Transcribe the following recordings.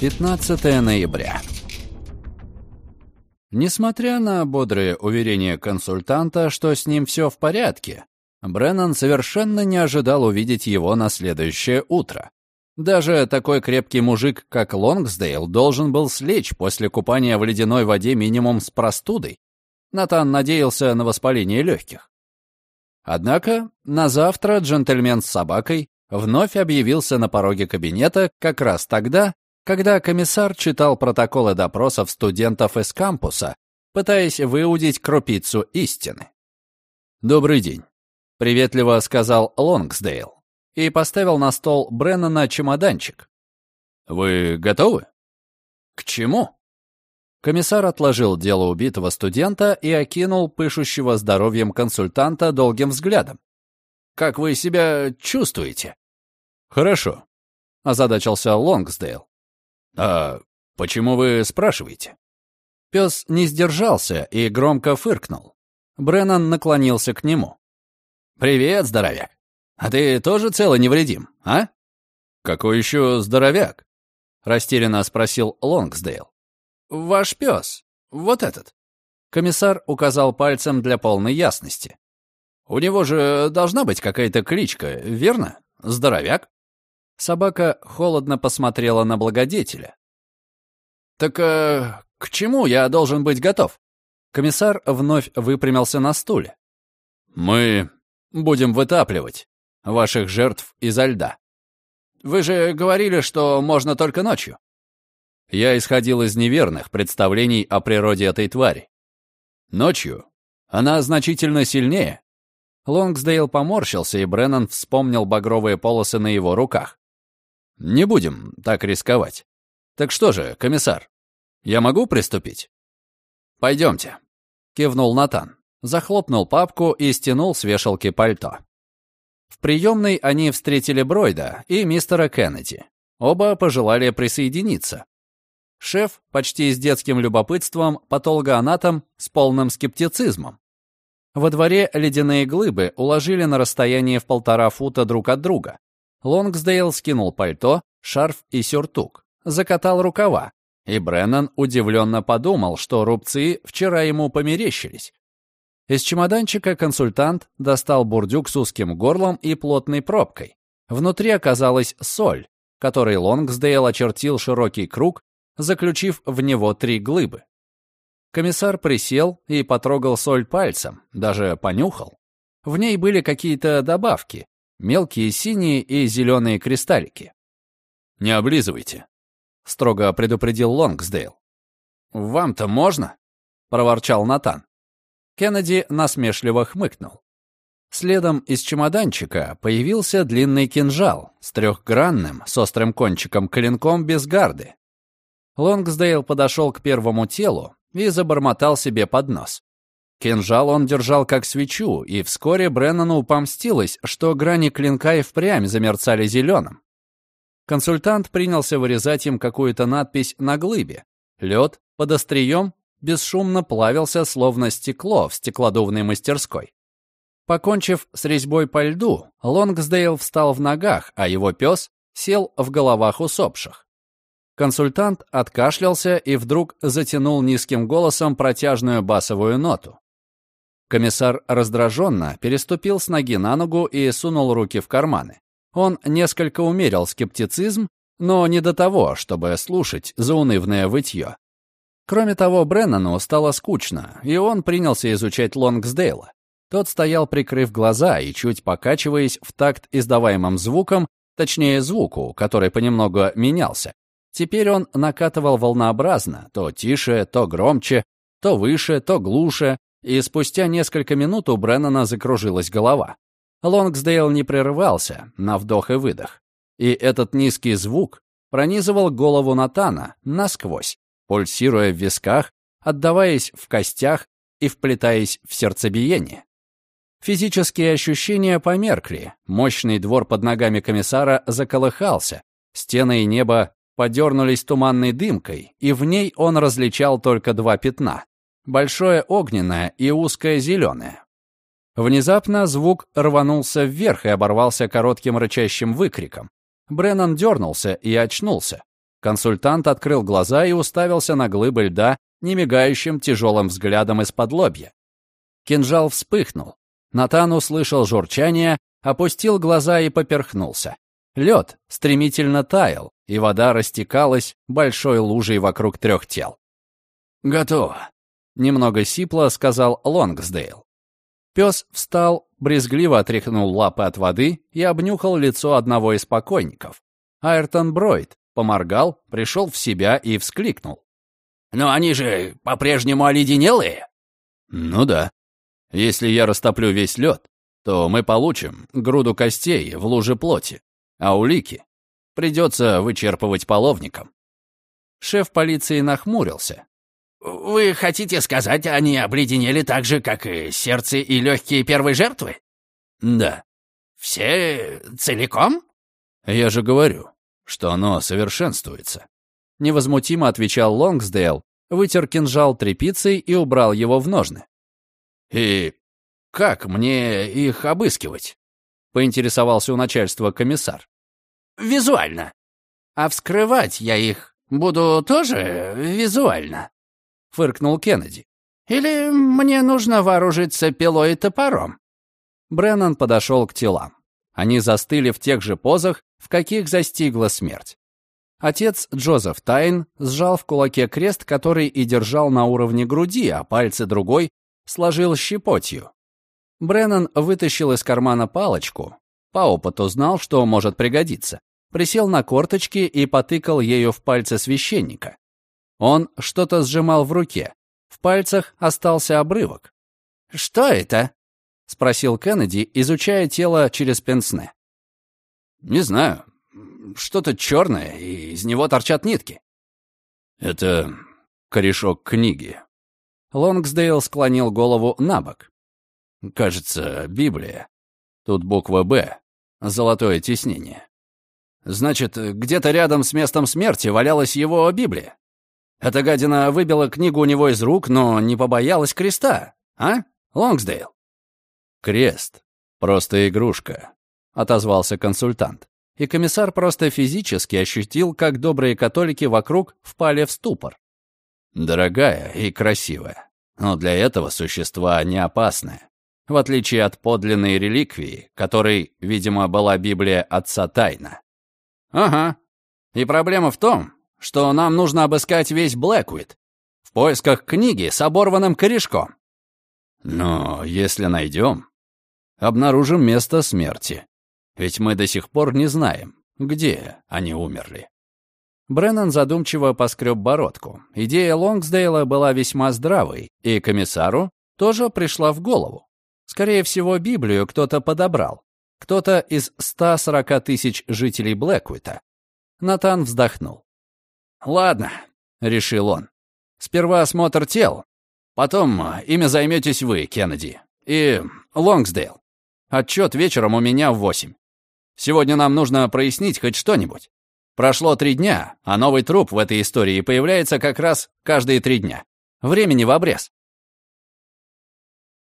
15 ноября. Несмотря на бодрые уверения консультанта, что с ним все в порядке, Бреннан совершенно не ожидал увидеть его на следующее утро. Даже такой крепкий мужик, как Лонгсдейл, должен был слечь после купания в ледяной воде минимум с простудой. Натан надеялся на воспаление легких. Однако на завтра джентльмен с собакой вновь объявился на пороге кабинета как раз тогда, когда комиссар читал протоколы допросов студентов из кампуса, пытаясь выудить крупицу истины. «Добрый день», — приветливо сказал Лонгсдейл и поставил на стол Бреннана чемоданчик. «Вы готовы?» «К чему?» Комиссар отложил дело убитого студента и окинул пышущего здоровьем консультанта долгим взглядом. «Как вы себя чувствуете?» «Хорошо», — озадачился Лонгсдейл. «А почему вы спрашиваете?» Пес не сдержался и громко фыркнул. Бреннан наклонился к нему. «Привет, здоровяк. А ты тоже цел и невредим, а?» «Какой еще здоровяк?» — растерянно спросил Лонгсдейл. «Ваш пес. Вот этот». Комиссар указал пальцем для полной ясности. «У него же должна быть какая-то кличка, верно? Здоровяк?» Собака холодно посмотрела на благодетеля. «Так э, к чему я должен быть готов?» Комиссар вновь выпрямился на стуле. «Мы будем вытапливать ваших жертв изо льда. Вы же говорили, что можно только ночью». Я исходил из неверных представлений о природе этой твари. Ночью она значительно сильнее. Лонгсдейл поморщился, и Бреннан вспомнил багровые полосы на его руках. Не будем так рисковать. Так что же, комиссар, я могу приступить? Пойдемте. Кивнул Натан. Захлопнул папку и стянул с вешалки пальто. В приемной они встретили Бройда и мистера Кеннеди. Оба пожелали присоединиться. Шеф почти с детским любопытством, патологоанатом с полным скептицизмом. Во дворе ледяные глыбы уложили на расстояние в полтора фута друг от друга. Лонгсдейл скинул пальто, шарф и сюртук, закатал рукава, и Бреннан удивленно подумал, что рубцы вчера ему померещились. Из чемоданчика консультант достал бурдюк с узким горлом и плотной пробкой. Внутри оказалась соль, которой Лонгсдейл очертил широкий круг, заключив в него три глыбы. Комиссар присел и потрогал соль пальцем, даже понюхал. В ней были какие-то добавки, мелкие синие и зеленые кристаллики. «Не облизывайте», — строго предупредил Лонгсдейл. «Вам-то можно?» — проворчал Натан. Кеннеди насмешливо хмыкнул. Следом из чемоданчика появился длинный кинжал с трехгранным, с острым кончиком клинком без гарды. Лонгсдейл подошел к первому телу и забормотал себе под нос. Кинжал он держал как свечу, и вскоре Бреннану помстилось, что грани клинка и впрямь замерцали зеленым. Консультант принялся вырезать им какую-то надпись на глыбе. Лед под острием бесшумно плавился, словно стекло в стеклодувной мастерской. Покончив с резьбой по льду, Лонгсдейл встал в ногах, а его пес сел в головах усопших. Консультант откашлялся и вдруг затянул низким голосом протяжную басовую ноту. Комиссар раздраженно переступил с ноги на ногу и сунул руки в карманы. Он несколько умерил скептицизм, но не до того, чтобы слушать заунывное вытье. Кроме того, Бреннану стало скучно, и он принялся изучать Лонгсдейла. Тот стоял, прикрыв глаза и чуть покачиваясь в такт издаваемым звуком, точнее звуку, который понемногу менялся. Теперь он накатывал волнообразно, то тише, то громче, то выше, то глуше, и спустя несколько минут у Бреннана закружилась голова. Лонгсдейл не прерывался на вдох и выдох. И этот низкий звук пронизывал голову Натана насквозь, пульсируя в висках, отдаваясь в костях и вплетаясь в сердцебиение. Физические ощущения померкли, мощный двор под ногами комиссара заколыхался, стены и небо подернулись туманной дымкой, и в ней он различал только два пятна большое огненное и узкое зеленое. Внезапно звук рванулся вверх и оборвался коротким рычащим выкриком. Бреннан дернулся и очнулся. Консультант открыл глаза и уставился на глыбы льда немигающим тяжелым взглядом из-под лобья. Кинжал вспыхнул. Натан услышал журчание, опустил глаза и поперхнулся. Лед стремительно таял, и вода растекалась большой лужей вокруг трех тел. «Готово», — немного сипло сказал Лонгсдейл. Пес встал, брезгливо отряхнул лапы от воды и обнюхал лицо одного из покойников. Айртон Бройд поморгал, пришел в себя и вскликнул. «Но они же по-прежнему оледенелые?» «Ну да. Если я растоплю весь лед, то мы получим груду костей в луже плоти, а улики придется вычерпывать половником». Шеф полиции нахмурился. «Вы хотите сказать, они обледенели так же, как и сердце и легкие первой жертвы?» «Да». «Все целиком?» «Я же говорю, что оно совершенствуется». Невозмутимо отвечал Лонгсдейл, вытер кинжал тряпицей и убрал его в ножны. «И как мне их обыскивать?» — поинтересовался у начальства комиссар. «Визуально. А вскрывать я их буду тоже визуально», — фыркнул Кеннеди. «Или мне нужно вооружиться пилой и топором?» Бреннан подошел к телам. Они застыли в тех же позах, в каких застигла смерть. Отец Джозеф Тайн сжал в кулаке крест, который и держал на уровне груди, а пальцы другой сложил щепотью. Бреннан вытащил из кармана палочку. По опыту знал, что может пригодиться. Присел на корточки и потыкал ею в пальцы священника. Он что-то сжимал в руке. В пальцах остался обрывок. «Что это?» — спросил Кеннеди, изучая тело через пенсне. «Не знаю. Что-то черное, и из него торчат нитки». «Это корешок книги». Лонгсдейл склонил голову на бок. «Кажется, Библия. Тут буква «Б», золотое тиснение. Значит, где-то рядом с местом смерти валялась его Библия. Эта гадина выбила книгу у него из рук, но не побоялась креста, а, Лонгсдейл?» «Крест. Просто игрушка», — отозвался консультант. И комиссар просто физически ощутил, как добрые католики вокруг впали в ступор. «Дорогая и красивая, но для этого существа не опасное, в отличие от подлинной реликвии, которой, видимо, была Библия отца Тайна». «Ага. И проблема в том, что нам нужно обыскать весь Блэквит в поисках книги с оборванным корешком. Но если найдем, обнаружим место смерти. Ведь мы до сих пор не знаем, где они умерли. Бреннан задумчиво поскреб бородку. Идея Лонгсдейла была весьма здравой, и комиссару тоже пришла в голову. Скорее всего, Библию кто-то подобрал. Кто-то из 140 тысяч жителей Блэквита. Натан вздохнул. «Ладно», — решил он. «Сперва осмотр тел, потом ими займетесь вы, Кеннеди, и Лонгсдейл. Отчет вечером у меня в восемь. Сегодня нам нужно прояснить хоть что-нибудь. Прошло три дня, а новый труп в этой истории появляется как раз каждые три дня. Времени в обрез.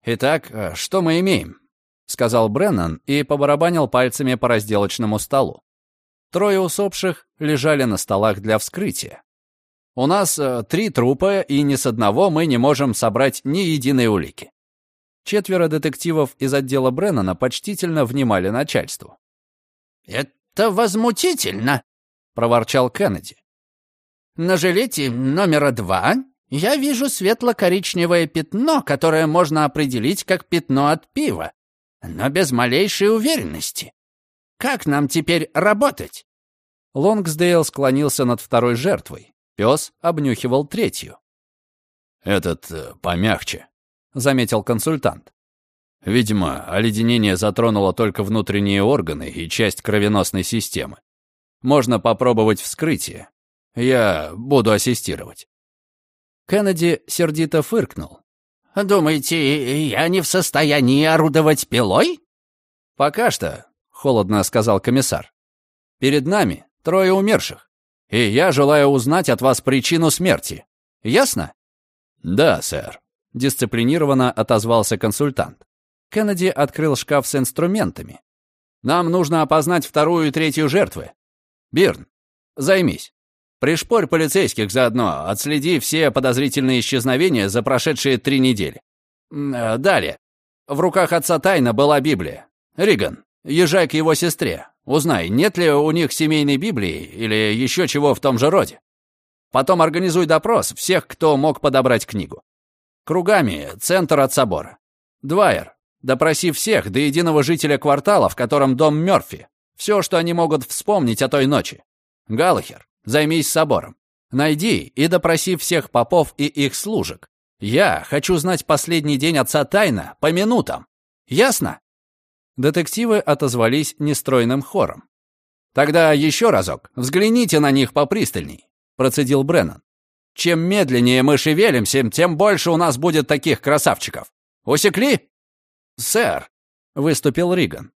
«Итак, э, что мы имеем?» — сказал Бреннан и побарабанил пальцами по разделочному столу. Трое усопших лежали на столах для вскрытия. У нас э, три трупа, и ни с одного мы не можем собрать ни единой улики. Четверо детективов из отдела Бреннана почтительно внимали начальству. «Это возмутительно!» — проворчал Кеннеди. «На жилете номера два я вижу светло-коричневое пятно, которое можно определить как пятно от пива, но без малейшей уверенности. Как нам теперь работать?» Лонгсдейл склонился над второй жертвой. Пес обнюхивал третью. «Этот э, помягче», — заметил консультант. «Видимо, оледенение затронуло только внутренние органы и часть кровеносной системы. Можно попробовать вскрытие. Я буду ассистировать». Кеннеди сердито фыркнул. «Думаете, я не в состоянии орудовать пилой?» «Пока что», холодно сказал комиссар. «Перед нами трое умерших, и я желаю узнать от вас причину смерти. Ясно?» «Да, сэр», — дисциплинированно отозвался консультант. Кеннеди открыл шкаф с инструментами. «Нам нужно опознать вторую и третью жертвы. Бирн, займись». Пришпорь полицейских заодно, отследи все подозрительные исчезновения за прошедшие три недели. Э, далее. В руках отца Тайна была Библия. Риган, езжай к его сестре. Узнай, нет ли у них семейной Библии или еще чего в том же роде. Потом организуй допрос всех, кто мог подобрать книгу. Кругами, центр от собора. Двайер, допроси всех до единого жителя квартала, в котором дом Мёрфи. Все, что они могут вспомнить о той ночи. Галлахер, займись собором. Найди и допроси всех попов и их служек. Я хочу знать последний день отца Тайна по минутам. Ясно?» Детективы отозвались нестройным хором. «Тогда еще разок, взгляните на них попристальней», — процедил Бреннан. «Чем медленнее мы шевелимся, тем больше у нас будет таких красавчиков. Усекли?» «Сэр», — выступил Риган.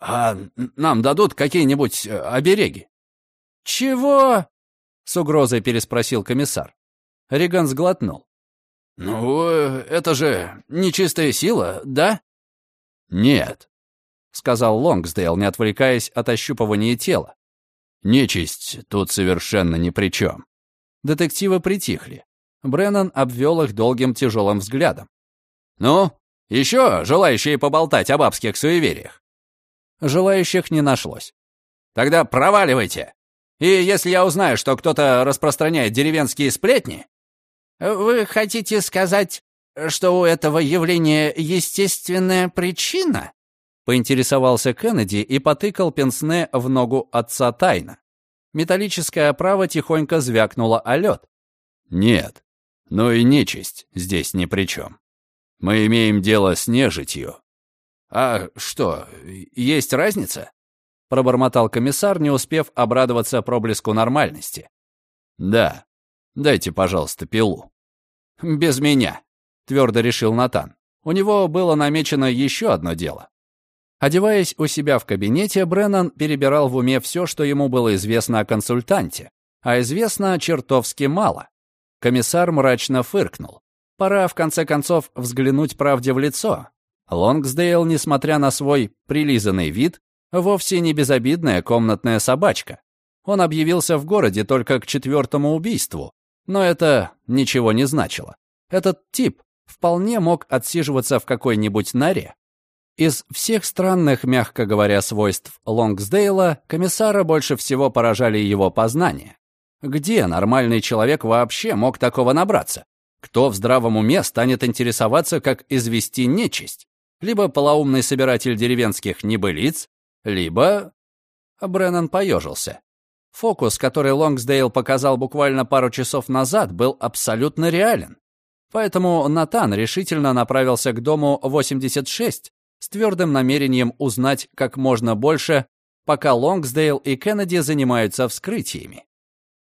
«А нам дадут какие-нибудь э, обереги?» «Чего?» — с угрозой переспросил комиссар. Риган сглотнул. «Ну, э, это же нечистая сила, да?» «Нет», — сказал Лонгсдейл, не отвлекаясь от ощупывания тела. «Нечисть тут совершенно ни при чем». Детективы притихли. Бреннан обвел их долгим тяжелым взглядом. «Ну, еще желающие поболтать о бабских суевериях?» Желающих не нашлось. «Тогда проваливайте!» И если я узнаю, что кто-то распространяет деревенские сплетни...» «Вы хотите сказать, что у этого явления естественная причина?» Поинтересовался Кеннеди и потыкал пенсне в ногу отца Тайна. Металлическая оправа тихонько звякнула о лед. «Нет, но и нечисть здесь ни при чем. Мы имеем дело с нежитью». «А что, есть разница?» — пробормотал комиссар, не успев обрадоваться проблеску нормальности. «Да. Дайте, пожалуйста, пилу». «Без меня», — твердо решил Натан. У него было намечено еще одно дело. Одеваясь у себя в кабинете, Бреннан перебирал в уме все, что ему было известно о консультанте. А известно чертовски мало. Комиссар мрачно фыркнул. Пора, в конце концов, взглянуть правде в лицо. Лонгсдейл, несмотря на свой прилизанный вид, Вовсе не безобидная комнатная собачка. Он объявился в городе только к четвертому убийству, но это ничего не значило. Этот тип вполне мог отсиживаться в какой-нибудь норе. Из всех странных, мягко говоря, свойств Лонгсдейла, комиссара больше всего поражали его познания. Где нормальный человек вообще мог такого набраться? Кто в здравом уме станет интересоваться, как извести нечисть? Либо полоумный собиратель деревенских небылиц, либо... Бреннан поежился. Фокус, который Лонгсдейл показал буквально пару часов назад, был абсолютно реален. Поэтому Натан решительно направился к дому 86 с твердым намерением узнать как можно больше, пока Лонгсдейл и Кеннеди занимаются вскрытиями.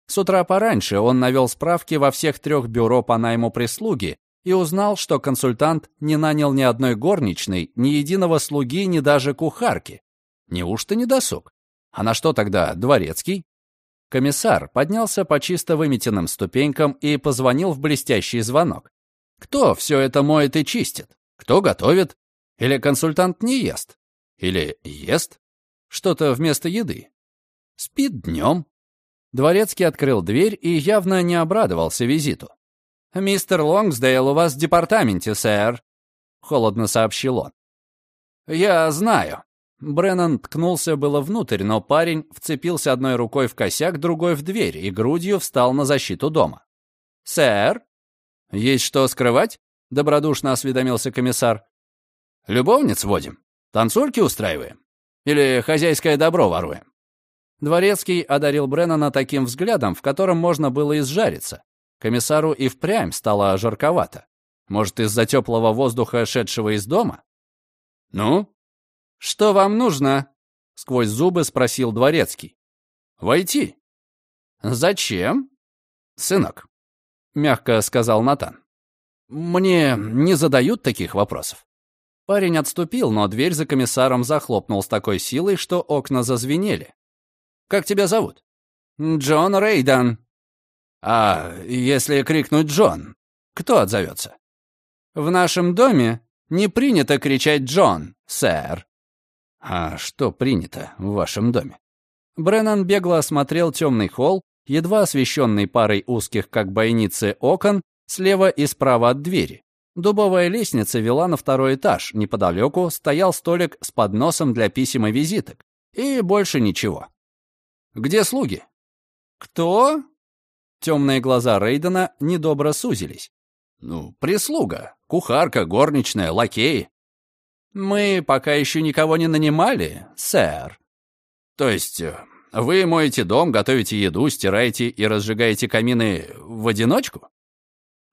С утра пораньше он навел справки во всех трех бюро по найму прислуги и узнал, что консультант не нанял ни одной горничной, ни единого слуги, ни даже кухарки. Неужто не досуг? А на что тогда дворецкий? Комиссар поднялся по чисто выметенным ступенькам и позвонил в блестящий звонок. Кто все это моет и чистит? Кто готовит? Или консультант не ест? Или ест? Что-то вместо еды? Спит днем? Дворецкий открыл дверь и явно не обрадовался визиту. «Мистер Лонгсдейл у вас в департаменте, сэр», — холодно сообщил он. «Я знаю», Бреннан ткнулся было внутрь, но парень вцепился одной рукой в косяк, другой в дверь и грудью встал на защиту дома. «Сэр?» «Есть что скрывать?» — добродушно осведомился комиссар. «Любовниц водим? Танцульки устраиваем? Или хозяйское добро воруем?» Дворецкий одарил Бреннана таким взглядом, в котором можно было изжариться. Комиссару и впрямь стало жарковато. Может, из-за теплого воздуха, шедшего из дома? «Ну, «Что вам нужно?» — сквозь зубы спросил дворецкий. «Войти». «Зачем?» «Сынок», — мягко сказал Натан. «Мне не задают таких вопросов». Парень отступил, но дверь за комиссаром захлопнул с такой силой, что окна зазвенели. «Как тебя зовут?» «Джон Рейдан». «А если крикнуть Джон, кто отзовется?» «В нашем доме не принято кричать Джон, сэр», «А что принято в вашем доме?» Бреннан бегло осмотрел темный холл, едва освещенный парой узких, как бойницы, окон, слева и справа от двери. Дубовая лестница вела на второй этаж. Неподалеку стоял столик с подносом для писем и визиток. И больше ничего. «Где слуги?» «Кто?» Темные глаза Рейдена недобро сузились. «Ну, прислуга. Кухарка, горничная, лакеи». «Мы пока еще никого не нанимали, сэр». «То есть э, вы моете дом, готовите еду, стираете и разжигаете камины в одиночку?»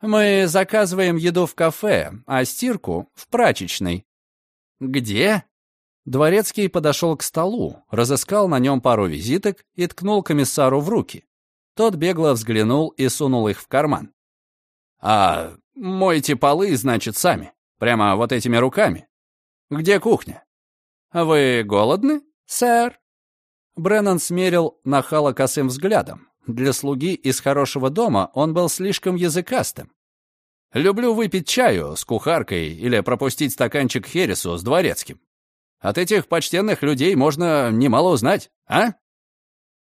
Мы заказываем еду в кафе, а стирку — в прачечной». «Где?» Дворецкий подошел к столу, разыскал на нем пару визиток и ткнул комиссару в руки. Тот бегло взглянул и сунул их в карман. «А мойте полы, значит, сами? Прямо вот этими руками? Где кухня?» «Вы голодны, сэр?» Бреннан смерил нахала косым взглядом. Для слуги из хорошего дома он был слишком языкастым. Люблю выпить чаю с кухаркой или пропустить стаканчик хересу с дворецким. От этих почтенных людей можно немало узнать, а?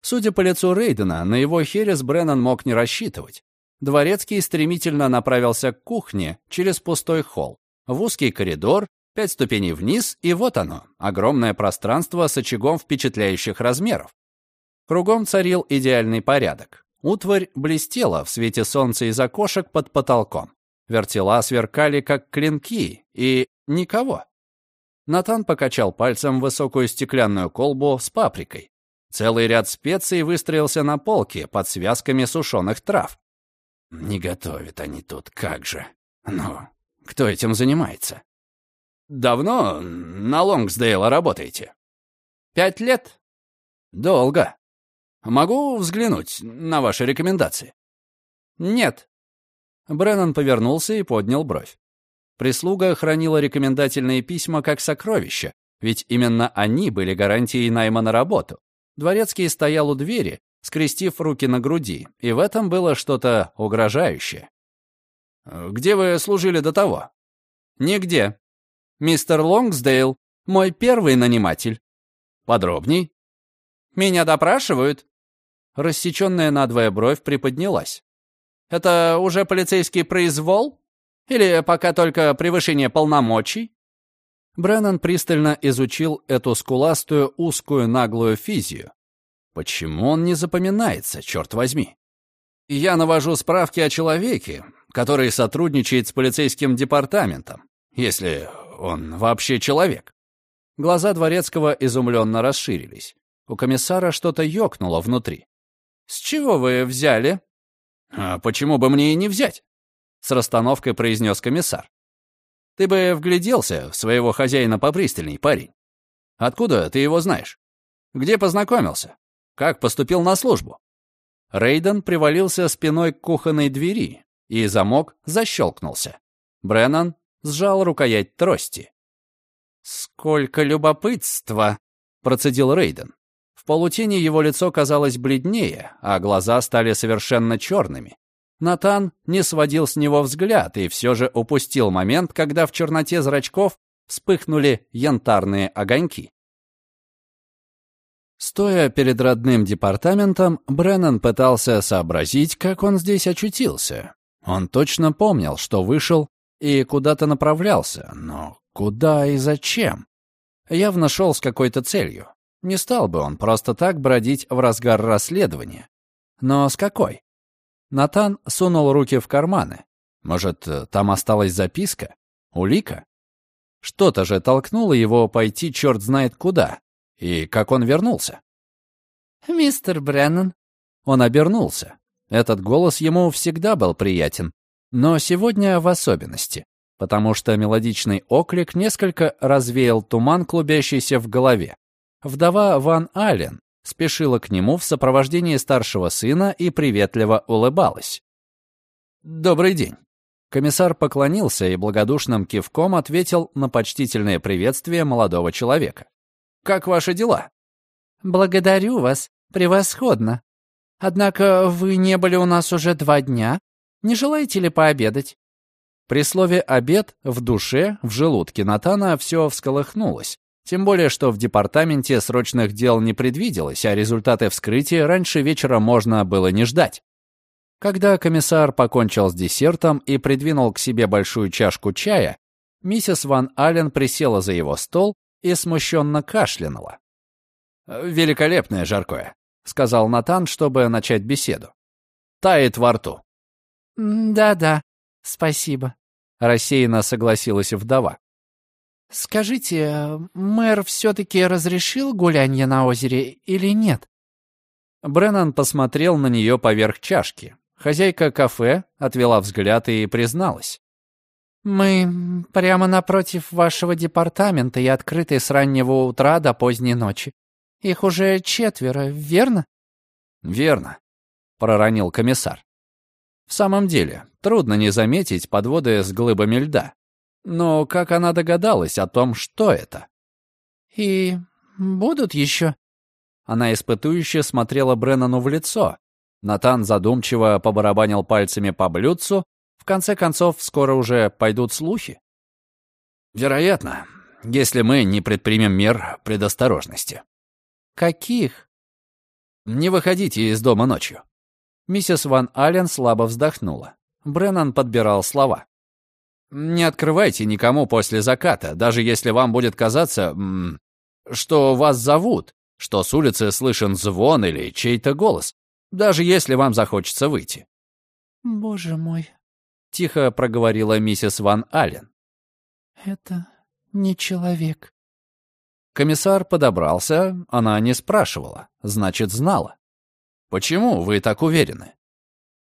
Судя по лицу Рейдена, на его херес Бреннан мог не рассчитывать. Дворецкий стремительно направился к кухне через пустой холл, в узкий коридор, пять ступеней вниз, и вот оно, огромное пространство с очагом впечатляющих размеров. Кругом царил идеальный порядок. Утварь блестела в свете солнца из окошек под потолком. Вертела сверкали, как клинки, и никого. Натан покачал пальцем высокую стеклянную колбу с паприкой. Целый ряд специй выстроился на полке под связками сушеных трав. Не готовят они тут, как же. Ну, кто этим занимается? Давно на Лонгсдейла работаете? Пять лет? Долго. Могу взглянуть на ваши рекомендации? Нет. Бреннан повернулся и поднял бровь. Прислуга хранила рекомендательные письма как сокровища, ведь именно они были гарантией найма на работу. Дворецкий стоял у двери, скрестив руки на груди, и в этом было что-то угрожающее. «Где вы служили до того?» «Нигде. Мистер Лонгсдейл, мой первый наниматель». «Подробней?» «Меня допрашивают?» Рассеченная надвое бровь приподнялась. «Это уже полицейский произвол? Или пока только превышение полномочий?» Бреннан пристально изучил эту скуластую, узкую, наглую физию. Почему он не запоминается, черт возьми? Я навожу справки о человеке, который сотрудничает с полицейским департаментом, если он вообще человек. Глаза Дворецкого изумленно расширились. У комиссара что-то ёкнуло внутри. «С чего вы взяли?» «А почему бы мне и не взять?» С расстановкой произнес комиссар. «Ты бы вгляделся в своего хозяина попристальней, парень. Откуда ты его знаешь? Где познакомился? Как поступил на службу?» Рейден привалился спиной к кухонной двери, и замок защелкнулся. Бреннан сжал рукоять трости. «Сколько любопытства!» — процедил Рейден полутени его лицо казалось бледнее, а глаза стали совершенно черными. Натан не сводил с него взгляд и все же упустил момент, когда в черноте зрачков вспыхнули янтарные огоньки. Стоя перед родным департаментом, Бреннан пытался сообразить, как он здесь очутился. Он точно помнил, что вышел и куда-то направлялся, но куда и зачем? Явно шел с какой-то целью. Не стал бы он просто так бродить в разгар расследования. Но с какой? Натан сунул руки в карманы. Может, там осталась записка? Улика? Что-то же толкнуло его пойти черт знает куда. И как он вернулся? «Мистер Бреннан». Он обернулся. Этот голос ему всегда был приятен, но сегодня в особенности, потому что мелодичный оклик несколько развеял туман, клубящийся в голове. Вдова Ван Аллен спешила к нему в сопровождении старшего сына и приветливо улыбалась. «Добрый день». Комиссар поклонился и благодушным кивком ответил на почтительное приветствие молодого человека. «Как ваши дела?» «Благодарю вас. Превосходно. Однако вы не были у нас уже два дня. Не желаете ли пообедать?» При слове «обед» в душе, в желудке Натана все всколыхнулось, Тем более, что в департаменте срочных дел не предвиделось, а результаты вскрытия раньше вечера можно было не ждать. Когда комиссар покончил с десертом и придвинул к себе большую чашку чая, миссис Ван Аллен присела за его стол и смущенно кашлянула. «Великолепное жаркое», — сказал Натан, чтобы начать беседу. «Тает во рту». «Да-да, спасибо», — рассеянно согласилась вдова. «Скажите, мэр все-таки разрешил гулянье на озере или нет?» Бреннан посмотрел на нее поверх чашки. Хозяйка кафе отвела взгляд и призналась. «Мы прямо напротив вашего департамента и открыты с раннего утра до поздней ночи. Их уже четверо, верно?» «Верно», — проронил комиссар. В самом деле, трудно не заметить подводы с глыбами льда. Но как она догадалась о том, что это? «И будут еще?» Она испытующе смотрела Бреннану в лицо. Натан задумчиво побарабанил пальцами по блюдцу. В конце концов, скоро уже пойдут слухи. «Вероятно, если мы не предпримем мер предосторожности». «Каких?» «Не выходите из дома ночью». Миссис Ван Аллен слабо вздохнула. Бреннан подбирал слова. «Не открывайте никому после заката, даже если вам будет казаться, что вас зовут, что с улицы слышен звон или чей-то голос, даже если вам захочется выйти». «Боже мой», — тихо проговорила миссис Ван Аллен. «Это не человек». Комиссар подобрался, она не спрашивала, значит, знала. «Почему вы так уверены?»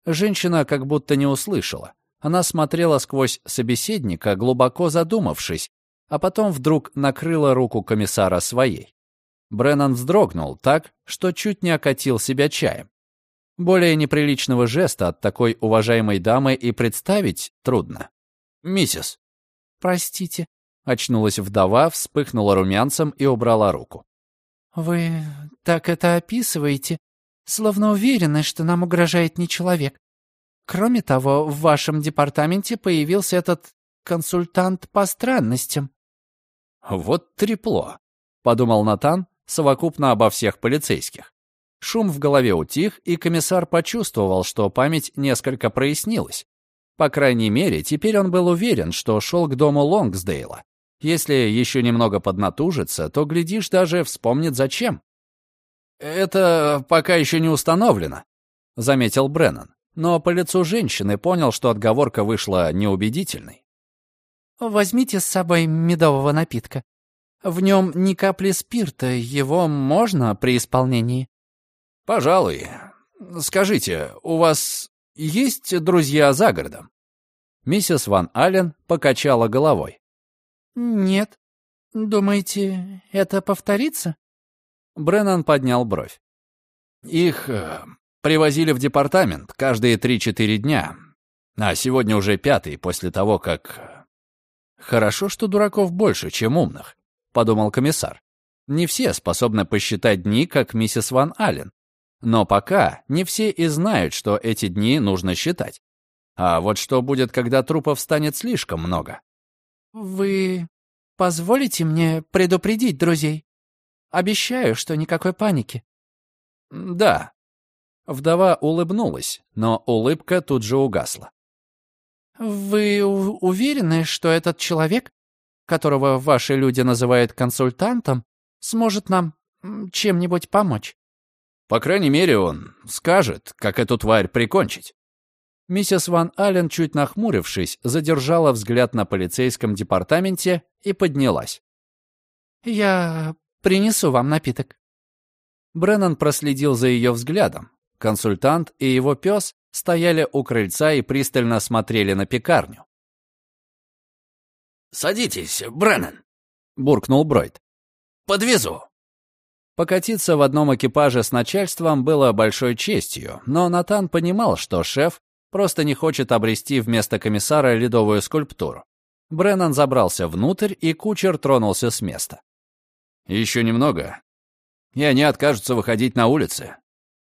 Женщина как будто не услышала. Она смотрела сквозь собеседника, глубоко задумавшись, а потом вдруг накрыла руку комиссара своей. Бреннан вздрогнул так, что чуть не окатил себя чаем. Более неприличного жеста от такой уважаемой дамы и представить трудно. «Миссис». «Простите», — очнулась вдова, вспыхнула румянцем и убрала руку. «Вы так это описываете, словно уверены, что нам угрожает не человек. Кроме того, в вашем департаменте появился этот консультант по странностям». «Вот трепло», — подумал Натан совокупно обо всех полицейских. Шум в голове утих, и комиссар почувствовал, что память несколько прояснилась. По крайней мере, теперь он был уверен, что шел к дому Лонгсдейла. Если еще немного поднатужится, то, глядишь, даже вспомнит зачем. «Это пока еще не установлено», — заметил Бреннан но по лицу женщины понял, что отговорка вышла неубедительной. «Возьмите с собой медового напитка. В нем ни капли спирта, его можно при исполнении?» «Пожалуй. Скажите, у вас есть друзья за городом?» Миссис Ван Аллен покачала головой. «Нет. Думаете, это повторится?» Бреннан поднял бровь. «Их э, Привозили в департамент каждые три-четыре дня. А сегодня уже пятый после того, как... Хорошо, что дураков больше, чем умных, подумал комиссар. Не все способны посчитать дни, как миссис Ван Аллен. Но пока не все и знают, что эти дни нужно считать. А вот что будет, когда трупов станет слишком много? Вы позволите мне предупредить друзей? Обещаю, что никакой паники. Да, Вдова улыбнулась, но улыбка тут же угасла. «Вы уверены, что этот человек, которого ваши люди называют консультантом, сможет нам чем-нибудь помочь?» «По крайней мере, он скажет, как эту тварь прикончить». Миссис Ван Аллен, чуть нахмурившись, задержала взгляд на полицейском департаменте и поднялась. «Я принесу вам напиток». Бреннан проследил за ее взглядом. Консультант и его пес стояли у крыльца и пристально смотрели на пекарню. «Садитесь, Бреннан», — буркнул Бройд. «Подвезу». Покатиться в одном экипаже с начальством было большой честью, но Натан понимал, что шеф просто не хочет обрести вместо комиссара ледовую скульптуру. Бреннан забрался внутрь, и кучер тронулся с места. «Еще немного, и они откажутся выходить на улицы. —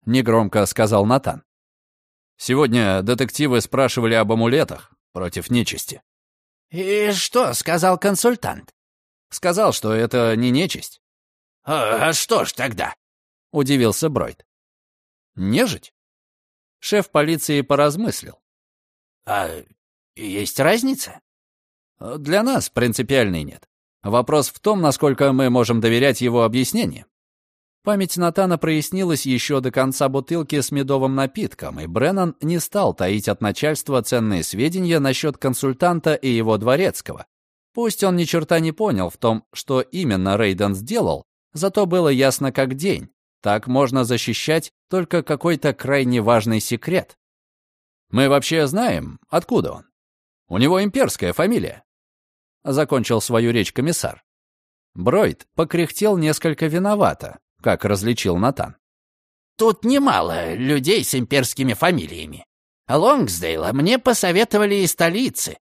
негромко сказал Натан. «Сегодня детективы спрашивали об амулетах против нечисти». «И что сказал консультант?» — Сказал, что это не нечисть. «А, а что ж тогда?» — удивился Бройд. «Нежить?» Шеф полиции поразмыслил. «А есть разница?» «Для нас принципиальной нет. Вопрос в том, насколько мы можем доверять его объяснениям. Память Натана прояснилась еще до конца бутылки с медовым напитком, и Бреннан не стал таить от начальства ценные сведения насчет консультанта и его дворецкого. Пусть он ни черта не понял в том, что именно Рейден сделал, зато было ясно как день. Так можно защищать только какой-то крайне важный секрет. Мы вообще знаем, откуда он. У него имперская фамилия. Закончил свою речь комиссар. Бройд покряхтел несколько виновато, как различил Натан. «Тут немало людей с имперскими фамилиями. Лонгсдейла мне посоветовали из столицы.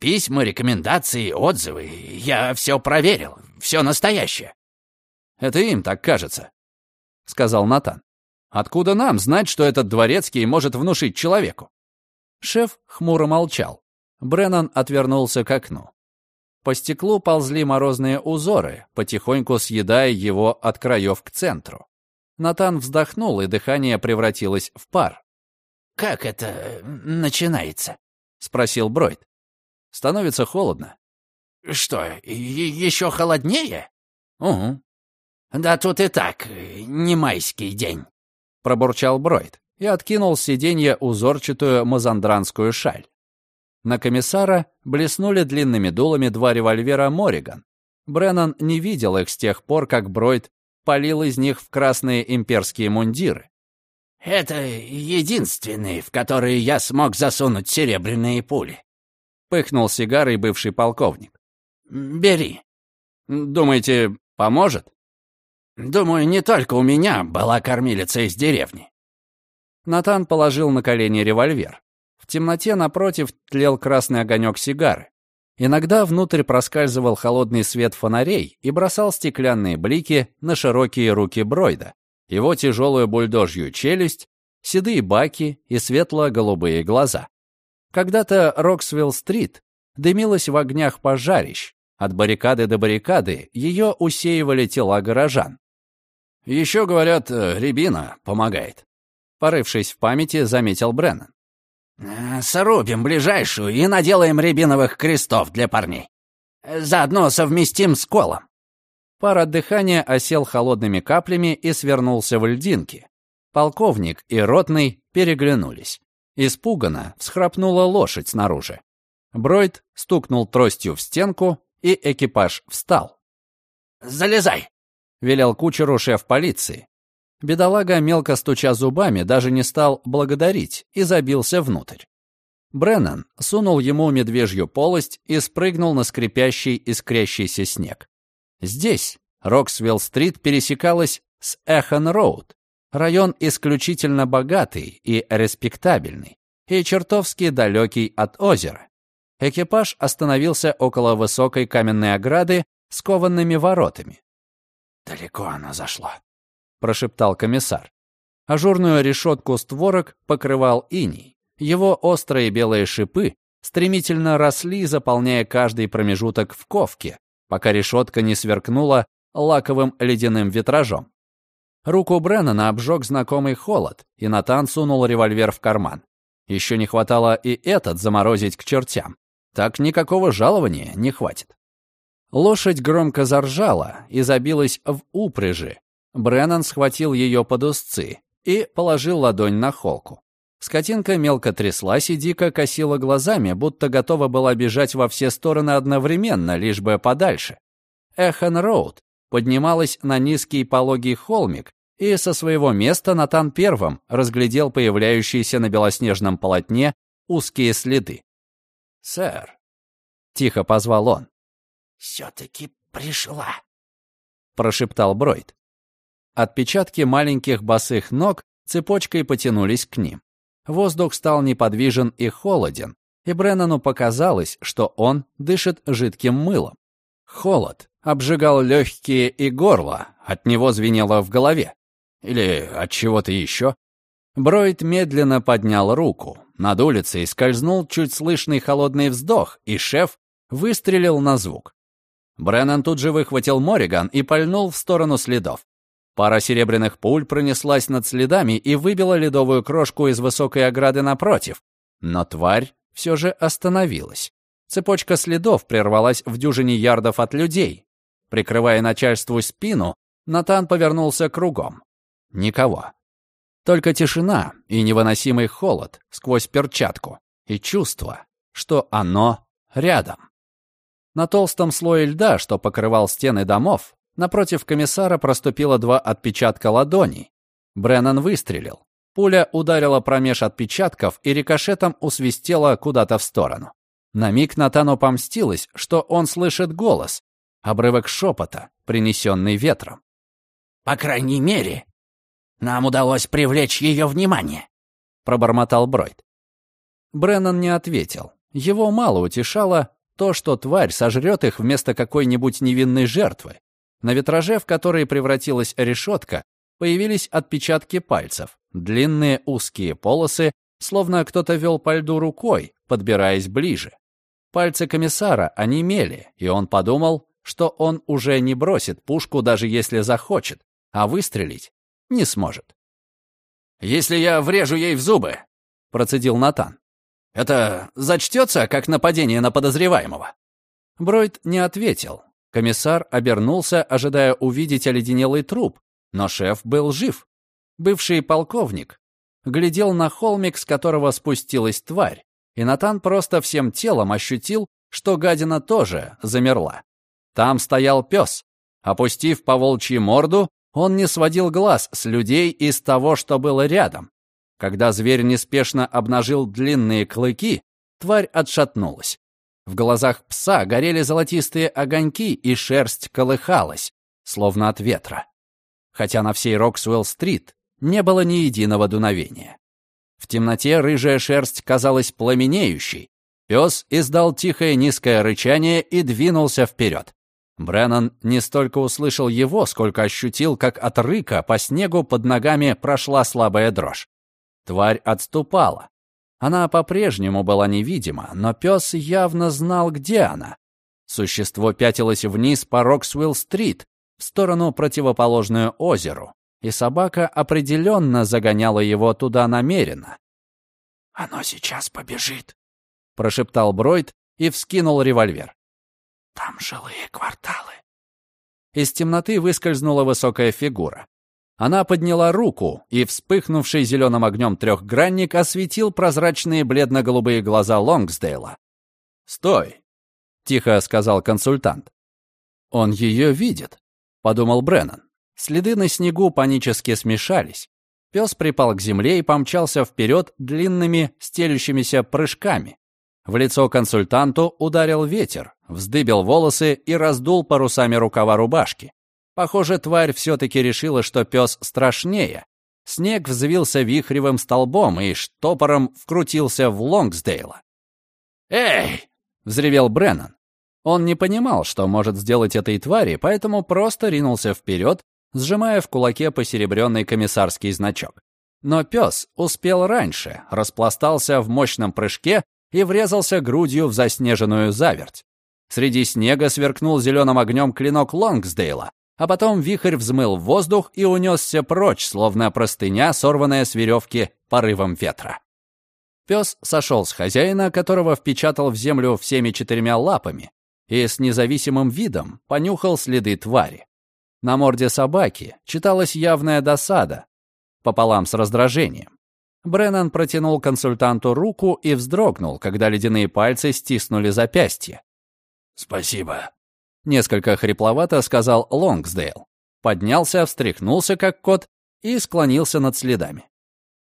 Письма, рекомендации, отзывы. Я все проверил. Все настоящее». «Это им так кажется», — сказал Натан. «Откуда нам знать, что этот дворецкий может внушить человеку?» Шеф хмуро молчал. Бреннан отвернулся к окну. По стеклу ползли морозные узоры, потихоньку съедая его от краев к центру. Натан вздохнул, и дыхание превратилось в пар. «Как это начинается?» — спросил Бройд. «Становится холодно». «Что, еще холоднее?» «Угу». «Да тут и так не майский день», — пробурчал Бройд и откинул с сиденья узорчатую мазандранскую шаль. На комиссара блеснули длинными дулами два револьвера Мориган. Бреннан не видел их с тех пор, как Бройд полил из них в красные имперские мундиры. «Это единственный, в который я смог засунуть серебряные пули», — пыхнул сигарой бывший полковник. «Бери». «Думаете, поможет?» «Думаю, не только у меня была кормилица из деревни». Натан положил на колени револьвер. В темноте напротив тлел красный огонек сигары. Иногда внутрь проскальзывал холодный свет фонарей и бросал стеклянные блики на широкие руки Бройда, его тяжелую бульдожью челюсть, седые баки и светло-голубые глаза. Когда-то Роксвилл-стрит дымилась в огнях пожарищ. От баррикады до баррикады ее усеивали тела горожан. «Еще, говорят, э, рябина помогает», — порывшись в памяти, заметил Бреннан. Э, «Срубим ближайшую и наделаем рябиновых крестов для парней. Заодно совместим с колом». Пар от дыхания осел холодными каплями и свернулся в льдинки. Полковник и ротный переглянулись. Испуганно всхрапнула лошадь снаружи. Бройд стукнул тростью в стенку, и экипаж встал. «Залезай!» — велел кучеру шеф полиции. Бедолага, мелко стуча зубами, даже не стал благодарить и забился внутрь. Бреннан сунул ему медвежью полость и спрыгнул на скрипящий искрящийся снег. Здесь Роксвилл-стрит пересекалась с Эхан-роуд, район исключительно богатый и респектабельный, и чертовски далекий от озера. Экипаж остановился около высокой каменной ограды с кованными воротами. «Далеко оно зашло», прошептал комиссар. Ажурную решетку створок покрывал иней. Его острые белые шипы стремительно росли, заполняя каждый промежуток в ковке, пока решетка не сверкнула лаковым ледяным витражом. Руку Бреннана обжег знакомый холод, и Натан сунул револьвер в карман. Еще не хватало и этот заморозить к чертям. Так никакого жалования не хватит. Лошадь громко заржала и забилась в упряжи, Бреннан схватил ее под узцы и положил ладонь на холку. Скотинка мелко тряслась и дико косила глазами, будто готова была бежать во все стороны одновременно, лишь бы подальше. Эхан Роуд поднималась на низкий пологий холмик, и со своего места Натан первым разглядел появляющиеся на белоснежном полотне узкие следы. «Сэр», — тихо позвал он. «Все-таки пришла», — прошептал Бройд. Отпечатки маленьких босых ног цепочкой потянулись к ним. Воздух стал неподвижен и холоден, и Бреннану показалось, что он дышит жидким мылом. Холод обжигал легкие и горло, от него звенело в голове. Или от чего-то еще. Бройд медленно поднял руку. Над улицей скользнул чуть слышный холодный вздох, и шеф выстрелил на звук. Бреннан тут же выхватил Мориган и пальнул в сторону следов. Пара серебряных пуль пронеслась над следами и выбила ледовую крошку из высокой ограды напротив. Но тварь все же остановилась. Цепочка следов прервалась в дюжине ярдов от людей. Прикрывая начальству спину, Натан повернулся кругом. Никого. Только тишина и невыносимый холод сквозь перчатку и чувство, что оно рядом. На толстом слое льда, что покрывал стены домов, напротив комиссара проступило два отпечатка ладоней. Бреннан выстрелил. Пуля ударила промеж отпечатков и рикошетом усвистела куда-то в сторону. На миг Натану помстилось, что он слышит голос, обрывок шепота, принесенный ветром. «По крайней мере, нам удалось привлечь ее внимание», — пробормотал Бройд. Бреннан не ответил. Его мало утешало то, что тварь сожрет их вместо какой-нибудь невинной жертвы. На витраже, в который превратилась решетка, появились отпечатки пальцев, длинные узкие полосы, словно кто-то вел по льду рукой, подбираясь ближе. Пальцы комиссара онемели, и он подумал, что он уже не бросит пушку, даже если захочет, а выстрелить не сможет. «Если я врежу ей в зубы», — процедил Натан, — «это зачтется как нападение на подозреваемого?» Бройд не ответил. Комиссар обернулся, ожидая увидеть оледенелый труп, но шеф был жив. Бывший полковник глядел на холмик, с которого спустилась тварь, и Натан просто всем телом ощутил, что гадина тоже замерла. Там стоял пес. Опустив по волчьи морду, он не сводил глаз с людей из того, что было рядом. Когда зверь неспешно обнажил длинные клыки, тварь отшатнулась. В глазах пса горели золотистые огоньки, и шерсть колыхалась, словно от ветра. Хотя на всей Роксуэлл-стрит не было ни единого дуновения. В темноте рыжая шерсть казалась пламенеющей. Пес издал тихое низкое рычание и двинулся вперед. Бреннан не столько услышал его, сколько ощутил, как от рыка по снегу под ногами прошла слабая дрожь. Тварь отступала. Она по-прежнему была невидима, но пес явно знал, где она. Существо пятилось вниз по Роксвилл-стрит, в сторону, противоположную озеру, и собака определенно загоняла его туда намеренно. «Оно сейчас побежит», — прошептал Бройд и вскинул револьвер. Там жилые кварталы. Из темноты выскользнула высокая фигура. Она подняла руку, и вспыхнувший зеленым огнем трехгранник осветил прозрачные бледно-голубые глаза Лонгсдейла. «Стой!» — тихо сказал консультант. «Он ее видит», — подумал Бреннан. Следы на снегу панически смешались. Пес припал к земле и помчался вперед длинными стелющимися прыжками. В лицо консультанту ударил ветер, вздыбил волосы и раздул парусами рукава рубашки. Похоже, тварь все-таки решила, что пес страшнее. Снег взвился вихревым столбом и штопором вкрутился в Лонгсдейла. «Эй!» — взревел Бреннан. Он не понимал, что может сделать этой твари, поэтому просто ринулся вперед, сжимая в кулаке посеребренный комиссарский значок. Но пес успел раньше, распластался в мощном прыжке и врезался грудью в заснеженную заверть. Среди снега сверкнул зеленым огнем клинок Лонгсдейла, а потом вихрь взмыл в воздух и унесся прочь, словно простыня, сорванная с веревки порывом ветра. Пес сошел с хозяина, которого впечатал в землю всеми четырьмя лапами, и с независимым видом понюхал следы твари. На морде собаки читалась явная досада, пополам с раздражением. Бреннан протянул консультанту руку и вздрогнул, когда ледяные пальцы стиснули запястье. «Спасибо», — несколько хрипловато сказал Лонгсдейл. Поднялся, встряхнулся, как кот, и склонился над следами.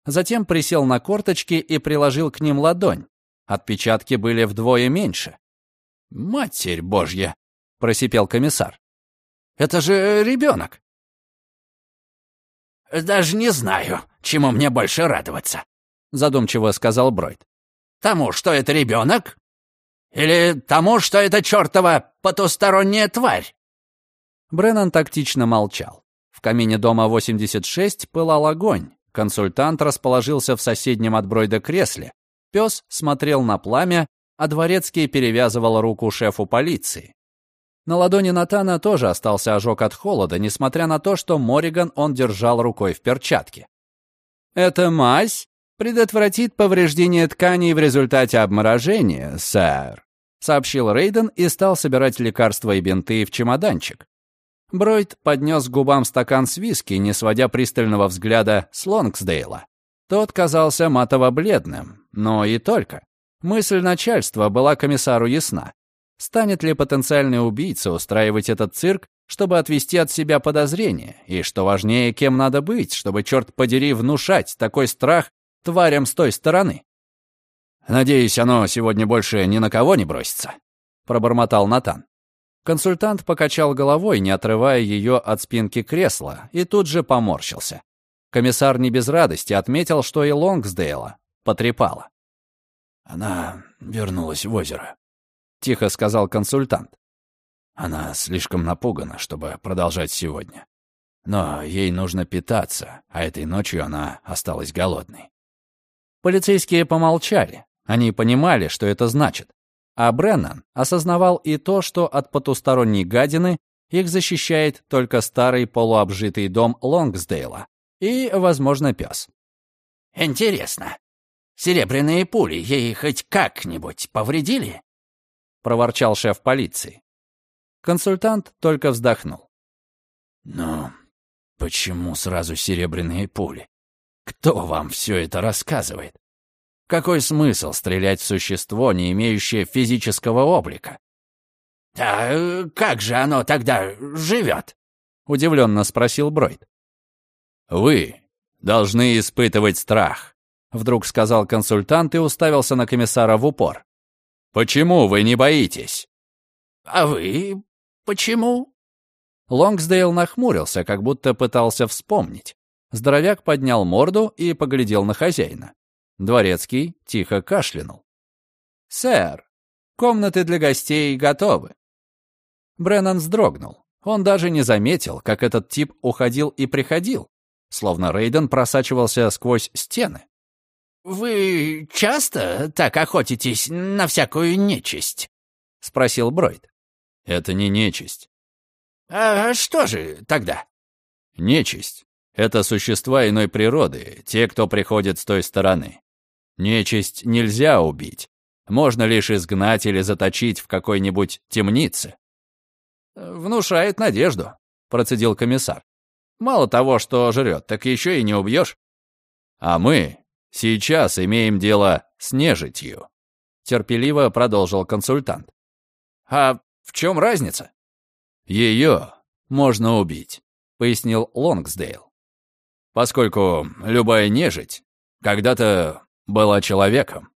Затем присел на корточки и приложил к ним ладонь. Отпечатки были вдвое меньше. «Матерь Божья!» — просипел комиссар. «Это же ребенок!» «Даже не знаю, чему мне больше радоваться», — задумчиво сказал Бройд. «Тому, что это ребенок? Или тому, что это чертова потусторонняя тварь?» Бреннан тактично молчал. В камине дома 86 пылал огонь. Консультант расположился в соседнем от Бройда кресле. Пес смотрел на пламя, а дворецкий перевязывал руку шефу полиции. На ладони Натана тоже остался ожог от холода, несмотря на то, что Мориган он держал рукой в перчатке. «Эта мазь предотвратит повреждение тканей в результате обморожения, сэр», сообщил Рейден и стал собирать лекарства и бинты в чемоданчик. Бройд поднес к губам стакан с виски, не сводя пристального взгляда с Лонгсдейла. Тот казался матово-бледным, но и только. Мысль начальства была комиссару ясна. Станет ли потенциальный убийца устраивать этот цирк, чтобы отвести от себя подозрения? И, что важнее, кем надо быть, чтобы, черт подери, внушать такой страх тварям с той стороны? «Надеюсь, оно сегодня больше ни на кого не бросится», — пробормотал Натан. Консультант покачал головой, не отрывая ее от спинки кресла, и тут же поморщился. Комиссар не без радости отметил, что и Лонгсдейла потрепала. «Она вернулась в озеро», — тихо сказал консультант. «Она слишком напугана, чтобы продолжать сегодня. Но ей нужно питаться, а этой ночью она осталась голодной». Полицейские помолчали. Они понимали, что это значит. А Бреннан осознавал и то, что от потусторонней гадины их защищает только старый полуобжитый дом Лонгсдейла и, возможно, пес. «Интересно, серебряные пули ей хоть как-нибудь повредили?» — проворчал шеф полиции. Консультант только вздохнул. «Но почему сразу серебряные пули? Кто вам все это рассказывает? Какой смысл стрелять в существо, не имеющее физического облика? «А как же оно тогда живет?» — удивленно спросил Бройд. «Вы должны испытывать страх», — вдруг сказал консультант и уставился на комиссара в упор. «Почему вы не боитесь?» «А вы почему?» Лонгсдейл нахмурился, как будто пытался вспомнить. Здоровяк поднял морду и поглядел на хозяина. Дворецкий тихо кашлянул. «Сэр, комнаты для гостей готовы». Бреннан вздрогнул. Он даже не заметил, как этот тип уходил и приходил, словно Рейден просачивался сквозь стены. «Вы часто так охотитесь на всякую нечисть?» — спросил Бройд. «Это не нечисть». «А что же тогда?» «Нечисть — это существа иной природы, те, кто приходит с той стороны. Нечисть нельзя убить. Можно лишь изгнать или заточить в какой-нибудь темнице. «Внушает надежду», — процедил комиссар. «Мало того, что жрет, так еще и не убьешь». «А мы сейчас имеем дело с нежитью», — терпеливо продолжил консультант. «А в чем разница?» «Ее можно убить», — пояснил Лонгсдейл. «Поскольку любая нежить когда-то была человеком.